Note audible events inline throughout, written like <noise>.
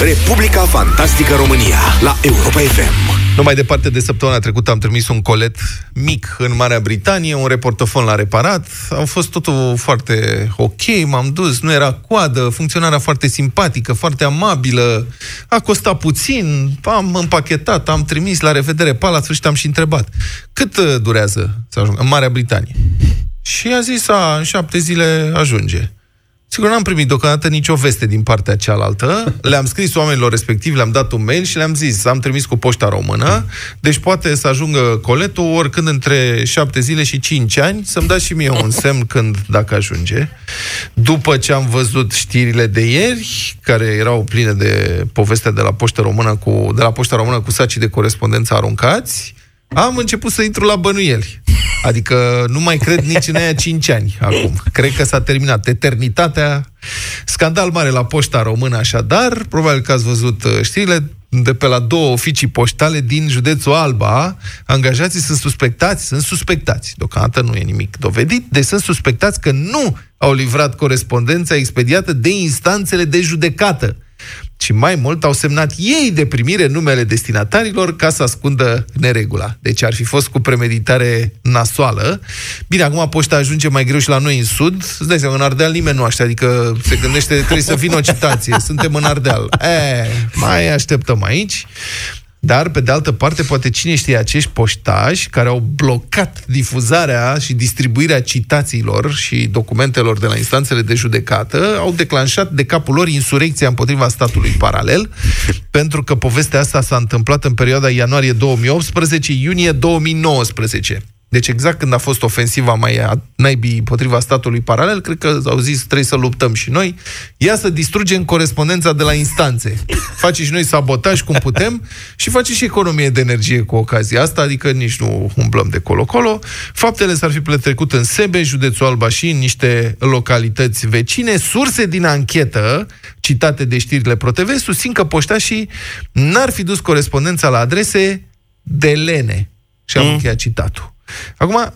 Republica Fantastică România la Europa FM. Nu mai departe de săptămâna trecută am trimis un colet mic în Marea Britanie, un reportofon l-a reparat, a fost totul foarte ok, m-am dus, nu era coadă, funcționarea foarte simpatică, foarte amabilă, a costat puțin, am împachetat, am trimis, la revedere, pa, la sfârșit am și întrebat, cât uh, durează să ajung în Marea Britanie? Și a zis, a, în șapte zile ajunge. Sigur, n-am primit deocamdată nicio veste din partea cealaltă. <laughs> Le-am scris oamenilor respectivi, le-am dat un mail și le-am zis, am trimis cu poșta română, deci poate să ajungă coletul oricând între șapte zile și cinci ani, să-mi dați și mie un semn când, dacă ajunge. După ce am văzut știrile de ieri, care erau pline de povestea de la poșta română cu, de la poșta română cu sacii de corespondență aruncați, am început să intru la bănuieli. Adică nu mai cred nici în aia 5 ani acum. Cred că s-a terminat. Eternitatea, scandal mare la poșta română așadar, probabil că ați văzut uh, știrile, de pe la două oficii poștale din județul Alba, angajații sunt suspectați, sunt suspectați, deocamdată nu e nimic dovedit, deci sunt suspectați că nu au livrat corespondența expediată de instanțele de judecată și mai mult au semnat ei de primire numele destinatarilor ca să ascundă neregula. Deci ar fi fost cu premeditare nasoală. Bine, acum poșta ajunge mai greu și la noi în sud. Îți dai seama, în Ardeal nimeni nu aștept, adică se gândește, trebuie să vină o citație. Suntem în Ardeal. E, mai așteptăm aici. Dar, pe de altă parte, poate cine știe acești poștași care au blocat difuzarea și distribuirea citațiilor și documentelor de la instanțele de judecată, au declanșat de capul lor insurecția împotriva statului paralel, <laughs> pentru că povestea asta s-a întâmplat în perioada ianuarie 2018-iunie 2019. Deci exact când a fost ofensiva mai a naibii împotriva statului paralel, cred că au zis trebuie să luptăm și noi, ia să distrugem corespondența de la instanțe. Face și noi sabotaj cum putem și face și economie de energie cu ocazia asta, adică nici nu umblăm de colo-colo. Faptele s-ar fi petrecut în Sebe, județul Alba și în niște localități vecine. Surse din anchetă, citate de știrile ProTV, susțin că poștașii n-ar fi dus corespondența la adrese de lene. Și am mm. încheiat citatul. Acum,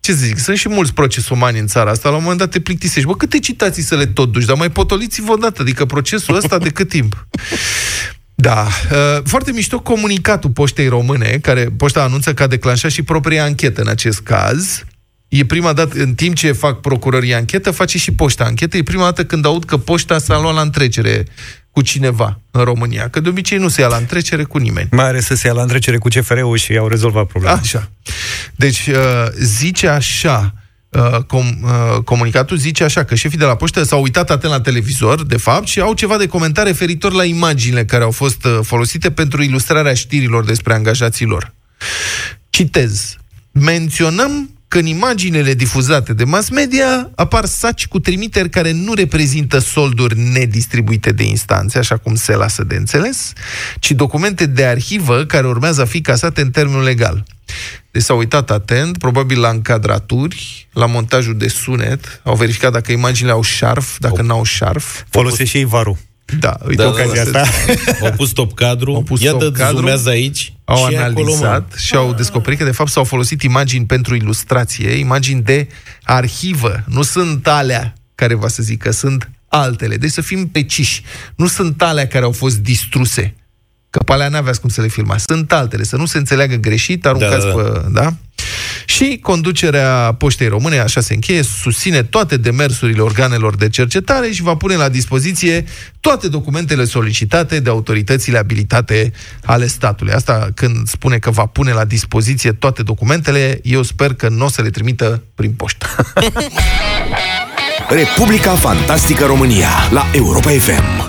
ce să zic, sunt și mulți procesomani în țara asta, la un moment dat te plictisești. Bă, câte citații să le tot duci, dar mai potoliți-vă odată, adică procesul ăsta de cât timp? Da. Uh, foarte mișto comunicatul poștei române, care poșta anunță că a declanșat și propria anchetă în acest caz. E prima dată, în timp ce fac procurorii anchetă, face și poșta anchetă. E prima dată când aud că poșta s-a luat la întrecere cu cineva în România, că de obicei nu se ia la întrecere cu nimeni. Mai are să se ia la întrecere cu CFR-ul și au rezolvat problema. Așa. Deci, uh, zice așa, uh, com, uh, comunicatul zice așa, că șefii de la poștă s-au uitat atent la televizor, de fapt, și au ceva de comentare referitor la imaginile care au fost folosite pentru ilustrarea știrilor despre angajații lor. Citez. Menționăm că în imaginele difuzate de mass media apar saci cu trimiteri care nu reprezintă solduri nedistribuite de instanțe, așa cum se lasă de înțeles, ci documente de arhivă care urmează a fi casate în termenul legal. Deci s-au uitat atent, probabil la încadraturi, la montajul de sunet, au verificat dacă imaginile au șarf, dacă n-au șarf. Folosește și varul. Da, uite da, ocazia da, da, asta. <laughs> Au pus top cadru, au pus iată, top cadru, aici au și analizat acolo, și au descoperit că de fapt s-au folosit imagini pentru ilustrație, imagini de arhivă. Nu sunt alea care va să zic că sunt altele. Deci să fim preciși. Nu sunt alea care au fost distruse. Că pe alea n-aveați cum să le filmați. Sunt altele. Să nu se înțeleagă greșit, aruncați da, da, da. pe... Da? Și conducerea Poștei Române, așa se încheie, susține toate demersurile organelor de cercetare și va pune la dispoziție toate documentele solicitate de autoritățile abilitate ale statului. Asta când spune că va pune la dispoziție toate documentele, eu sper că nu o să le trimită prin poștă. <laughs> Republica Fantastică România la Europa FM.